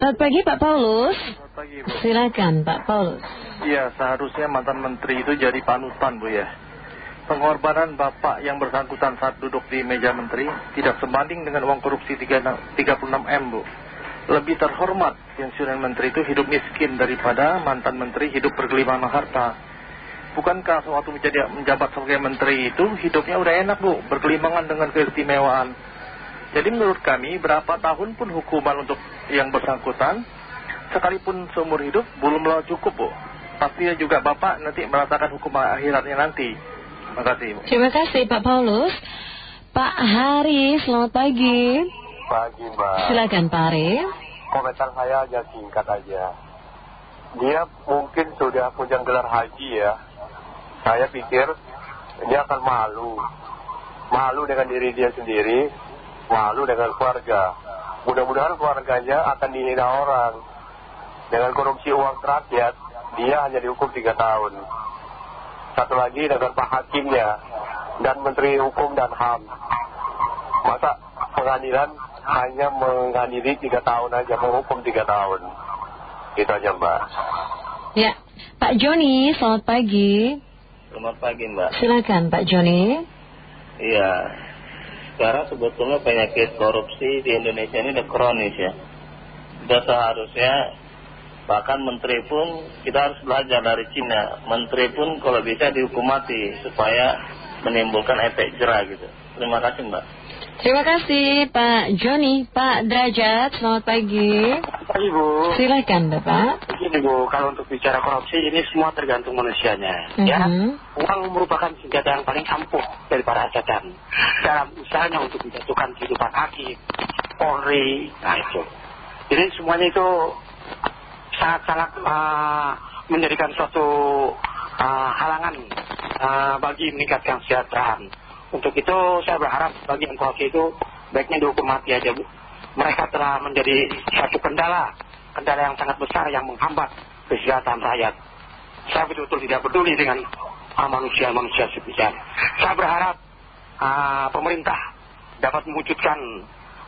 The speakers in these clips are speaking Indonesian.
Selamat pagi Pak Paulus. Selamat pagi Bu. Silakan Pak Paulus. Iya seharusnya mantan menteri itu jadi panutan Bu ya. Pengorbanan Bapak yang bersangkutan saat duduk di meja menteri tidak sebanding dengan uang korupsi 36M Bu. Lebih terhormat pensiunan menteri itu hidup miskin daripada mantan menteri hidup bergelimangan harta. Bukankah sewaktu menjadi menjabat sebagai menteri itu hidupnya udah enak Bu, bergelimangan dengan keistimewaan. Jadi menurut kami berapa tahun pun hukuman untuk yang bersangkutan sekalipun seumur hidup belumlah cukup Bu. Pastinya juga Bapak nanti merasakan hukuman akhiratnya nanti. Terima kasih Bu. Terima kasih Pak Paulus. Pak Hari, selamat pagi. Pagi Mbak. Silakan Pak Hari. Komentar saya aja singkat aja. Dia mungkin sudah punya gelar haji ya. Saya pikir dia akan malu. Malu dengan diri dia sendiri, malu dengan keluarga. Mudah-mudahan keluarganya akan dihina orang. Dengan korupsi uang rakyat, dia hanya dihukum tiga tahun. Satu lagi dengan Pak Hakimnya dan Menteri Hukum dan HAM. Masa pengadilan hanya mengadili tiga tahun aja, menghukum tiga tahun. Itu aja Mbak. Ya, Pak Joni, selamat pagi. Selamat pagi Mbak. Silakan Pak Joni. Iya, sekarang sebetulnya penyakit korupsi di Indonesia ini udah kronis ya. Sudah seharusnya bahkan menteri pun kita harus belajar dari Cina. Menteri pun kalau bisa dihukum mati supaya menimbulkan efek jerah gitu. Terima kasih Mbak. Terima kasih Pak Joni. Pak Derajat, selamat pagi. Pagi Bu. Silakan Bapak. Begini Bu, kalau untuk bicara korupsi ini semua tergantung manusianya. Ya, Mhm. uang merupakan senjata yang paling ampuh dari para ajakan dalam usahanya untuk menjatuhkan kehidupan hakim, Polri, nah itu. Jadi semuanya itu sangat-sangat uh, menjadikan suatu uh, halangan uh, bagi meningkatkan kesejahteraan. Untuk itu saya berharap bagi yang korupsi itu baiknya dihukum mati aja Bu. Mereka telah menjadi suatu kendala, kendala yang sangat besar yang menghambat kesejahteraan rakyat. Saya betul-betul tidak peduli dengan manusia-manusia sebesar. Saya berharap uh, pemerintah dapat mewujudkan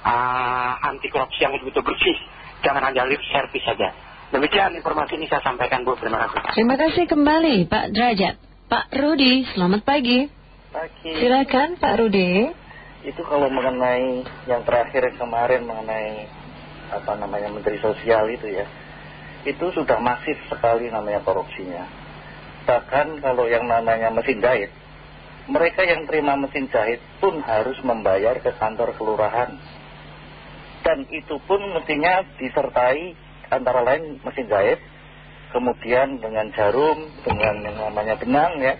uh, anti korupsi yang betul-betul bersih. Jangan hanya lip service saja. Demikian informasi ini saya sampaikan Bu. Terima kasih. Terima kasih kembali Pak Derajat. Pak Rudi, selamat pagi. Pagi. Silakan Pak Rudi. Itu kalau mengenai yang terakhir kemarin mengenai apa namanya Menteri Sosial itu ya. Itu sudah masif sekali namanya korupsinya. Bahkan kalau yang namanya mesin jahit, mereka yang terima mesin jahit pun harus membayar ke kantor kelurahan. Dan itu pun mestinya disertai antara lain mesin jahit, kemudian dengan jarum, dengan yang namanya benang ya,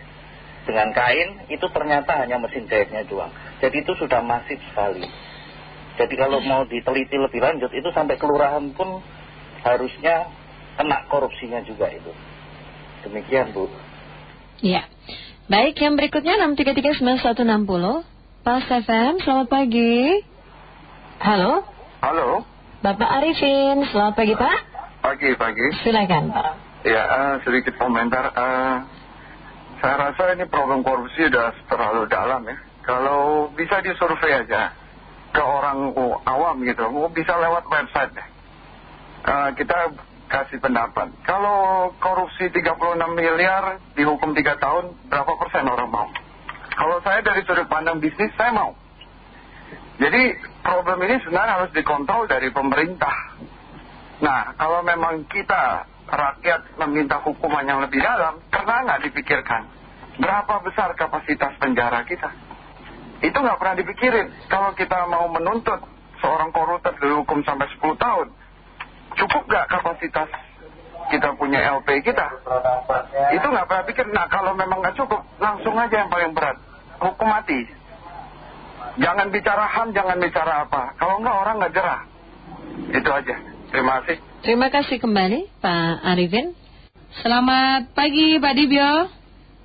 dengan kain, itu ternyata hanya mesin jahitnya doang. Jadi itu sudah masif sekali. Jadi kalau mau diteliti lebih lanjut, itu sampai kelurahan pun harusnya kena korupsinya juga itu. Demikian Bu. Ya. Baik, yang berikutnya 6339160. Pas FM, selamat pagi. Halo, Halo. Bapak Arifin, selamat pagi Pak. Pagi, pagi. Silakan Pak. Ya, eh, sedikit komentar. Eh, saya rasa ini problem korupsi sudah terlalu dalam ya. Kalau bisa disurvei aja ke orang awam gitu, oh, bisa lewat website. Eh, kita kasih pendapat. Kalau korupsi 36 miliar dihukum 3 tahun, berapa persen orang mau? Kalau saya dari sudut pandang bisnis, saya mau. Jadi problem ini sebenarnya harus dikontrol dari pemerintah. Nah, kalau memang kita rakyat meminta hukuman yang lebih dalam, karena nggak dipikirkan berapa besar kapasitas penjara kita. Itu nggak pernah dipikirin. Kalau kita mau menuntut seorang koruptor dihukum sampai 10 tahun, cukup nggak kapasitas kita punya LP kita? Itu nggak pernah pikir. Nah, kalau memang nggak cukup, langsung aja yang paling berat, hukum mati. Jangan bicara HAM, jangan bicara apa. Kalau nggak orang nggak jerah. Itu aja. Terima kasih. Terima kasih kembali Pak Arifin. Selamat pagi Pak Dibyo.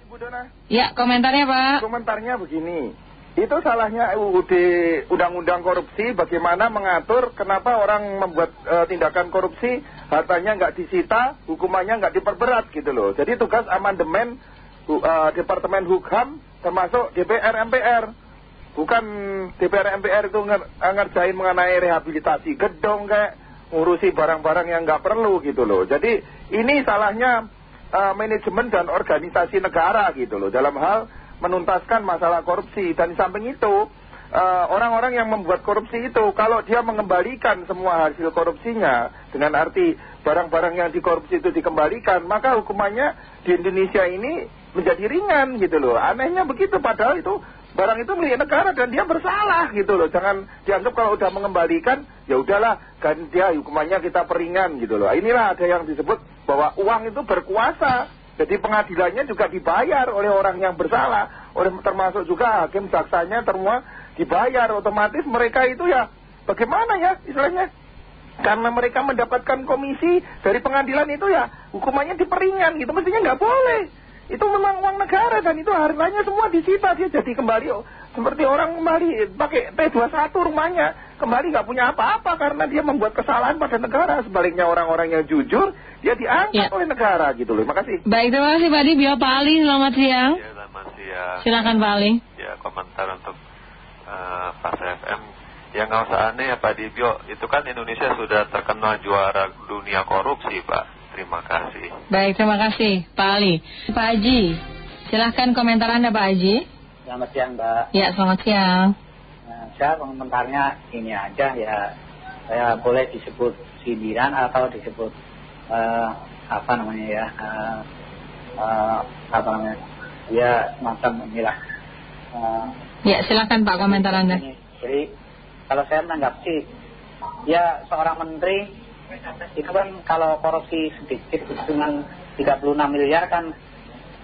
Ibu Dona, Ya, komentarnya Pak. komentarnya begini. Itu salahnya UUD Undang-Undang Korupsi bagaimana mengatur kenapa orang membuat eh, tindakan korupsi hartanya nggak disita, hukumannya nggak diperberat gitu loh. Jadi tugas amandemen eh, Departemen Hukum termasuk DPR MPR. Bukan DPR MPR itu nger- ngerjain mengenai rehabilitasi gedung kayak ngurusi barang-barang yang nggak perlu gitu loh. Jadi ini salahnya uh, manajemen dan organisasi negara gitu loh dalam hal menuntaskan masalah korupsi. Dan di samping itu orang-orang uh, yang membuat korupsi itu kalau dia mengembalikan semua hasil korupsinya dengan arti barang-barang yang dikorupsi itu dikembalikan, maka hukumannya di Indonesia ini menjadi ringan gitu loh. Anehnya begitu padahal itu barang itu milik negara dan dia bersalah gitu loh. Jangan dianggap kalau udah mengembalikan ya udahlah kan dia hukumannya kita peringan gitu loh. Inilah ada yang disebut bahwa uang itu berkuasa. Jadi pengadilannya juga dibayar oleh orang yang bersalah, oleh termasuk juga hakim jaksanya semua dibayar otomatis mereka itu ya bagaimana ya istilahnya karena mereka mendapatkan komisi dari pengadilan itu ya hukumannya diperingan gitu mestinya nggak boleh itu memang uang negara dan itu harganya semua disita. Dia jadi kembali oh, seperti orang kembali pakai P21 rumahnya. Kembali nggak punya apa-apa karena dia membuat kesalahan pada negara. Sebaliknya orang-orang yang jujur dia diangkat ya. oleh negara gitu loh. Terima kasih. Baik terima kasih Pak Adi. Bio Pak Ali selamat siang. Ya selamat siang. Silakan Pak Ali. Ya komentar untuk uh, Pas FM Ya nggak usah aneh ya Pak Dibio, itu kan Indonesia sudah terkenal juara dunia korupsi Pak. Terima kasih. Baik, terima kasih Pak Ali. Pak Haji, silahkan komentar Anda Pak Haji. Selamat siang Mbak. Ya, selamat siang. Nah, saya komentarnya ini aja ya, saya boleh disebut sindiran atau disebut uh, apa namanya ya, uh, uh, apa namanya, ya semacam inilah. Uh, ya, silahkan Pak komentar Anda. Ini, jadi kalau saya menanggapi ya seorang menteri itu kan kalau korupsi sedikit dengan 36 miliar kan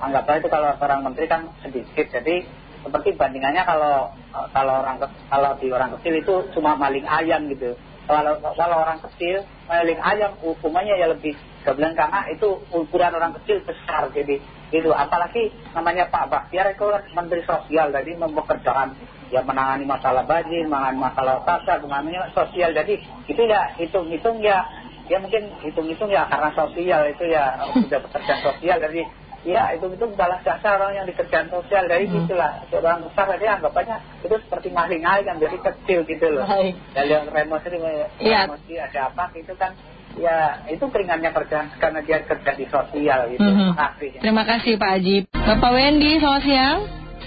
anggaplah itu kalau seorang menteri kan sedikit. Jadi seperti bandingannya kalau kalau orang kalau di orang kecil itu cuma maling ayam gitu. Kalau kalau orang kecil maling ayam hukumannya ya lebih gabelan karena itu ukuran orang kecil besar. Jadi itu apalagi namanya Pak Baktiar itu kan menteri sosial jadi mempekerjakan ya menangani masalah banjir, menangani masalah pasar, menangani sosial. Jadi itu ya hitung-hitung ya, ya mungkin hitung-hitung ya karena sosial itu ya sudah pekerjaan sosial. Jadi ya hitung-hitung balas jasa orang yang dikerjaan sosial. Dari hmm. itulah orang besar jadi anggapannya itu seperti maling aja, jadi kecil gitu loh. Dan yang remosi, ya. remosi ada apa itu kan ya itu keringannya kerjaan karena dia kerja di sosial gitu. -hmm. Terima kasih. Terima kasih Pak Ajib. Bapak Wendy, selamat siang.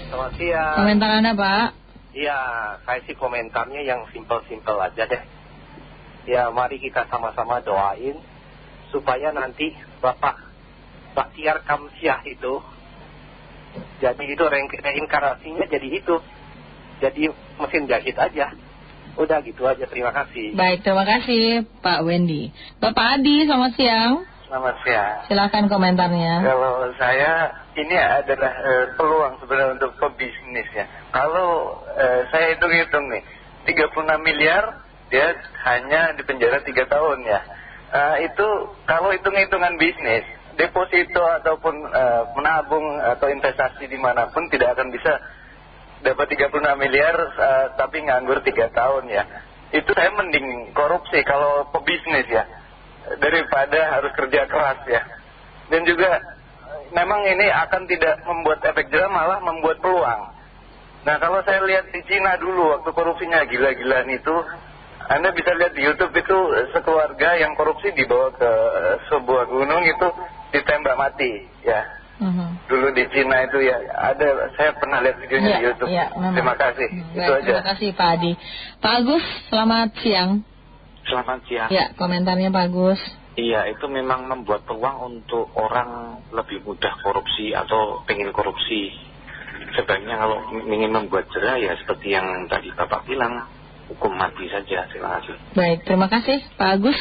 Selamat siang. Komentar Anda Pak. Ya, saya sih komentarnya yang simpel-simpel aja deh. Ya, mari kita sama-sama doain supaya nanti Bapak Baktiar Kamsiah itu, jadi itu reinkarnasinya jadi itu. Jadi mesin jahit aja. Udah gitu aja, terima kasih. Baik, terima kasih Pak Wendy. Bapak Adi, selamat siang. Selamat siang. Silakan komentarnya. Kalau saya ini adalah uh, peluang sebenarnya untuk pebisnis ya. Kalau uh, saya hitung-hitung nih, 36 miliar dia hanya di penjara 3 tahun ya. Uh, itu kalau hitung-hitungan bisnis, deposito ataupun menabung atau investasi di mana pun tidak akan bisa dapat 36 miliar tapi nganggur 3 tahun ya. Itu saya mending korupsi kalau pebisnis ya daripada harus kerja keras ya. Dan juga memang ini akan tidak membuat efek jerah malah membuat peluang. Nah kalau saya lihat di Cina dulu waktu korupsinya gila-gilaan itu, Anda bisa lihat di Youtube itu sekeluarga yang korupsi dibawa ke sebuah gunung itu ditembak mati ya. -hmm. Dulu di Cina itu ya ada saya pernah lihat videonya ya, di Youtube. Ya, terima kasih. Itu aja. Terima kasih Pak Adi. Pak Agus, selamat siang. Selamat siang. Ya, komentarnya bagus. Iya, itu memang membuat peluang untuk orang lebih mudah korupsi atau pengen korupsi. Sebaiknya kalau ingin membuat jerah ya seperti yang tadi Bapak bilang, hukum mati saja. Terima kasih. Baik, terima kasih Pak Agus.